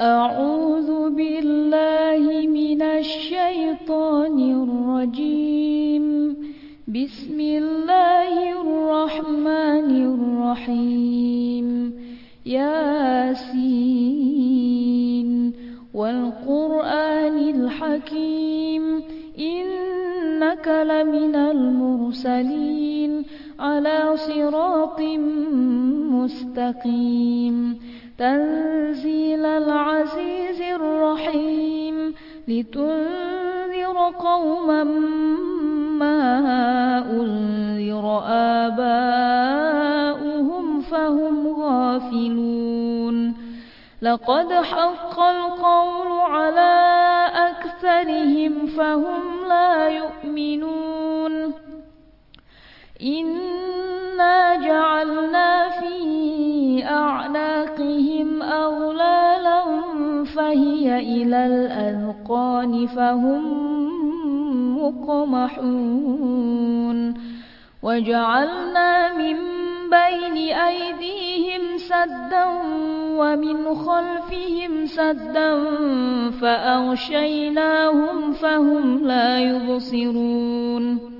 أعوذ بالله من الشيطان الرجيم. بسم الله الرحمن الرحيم. ياسين. والقرآن الحكيم. إنك لمن المرسلين. على صراط مستقيم. تنزيل العزيز الرحيم لتنذر قوما ما أنذر آباؤهم فهم غافلون. لقد حق القول على أكثرهم فهم لا يؤمنون. إنا جعلنا في أغلالا فهي إلى الأذقان فهم مقمحون. وجعلنا من بين أيديهم سدا ومن خلفهم سدا فأغشيناهم فهم لا يبصرون.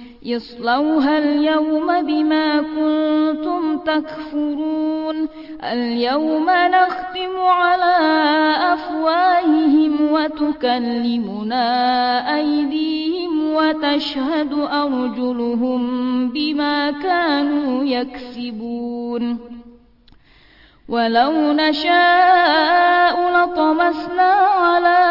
اصلوها اليوم بما كنتم تكفرون. اليوم نختم على أفواههم وتكلمنا أيديهم وتشهد أرجلهم بما كانوا يكسبون. ولو نشاء لطمسنا على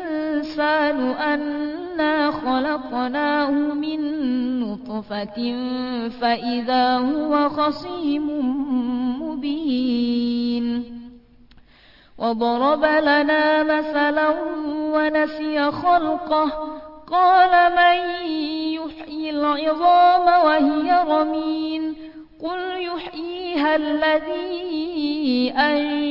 أنا خلقناه من نطفة فإذا هو خصيم مبين وضرب لنا مثلا ونسي خلقه قال من يحيي العظام وهي رمين قل يحييها الذي أنشأها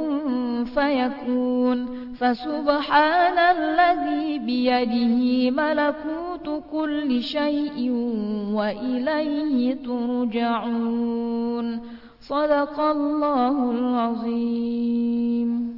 فيكون فسبحان الذي بيده ملكوت كل شيء وإليه ترجعون. صدق الله العظيم.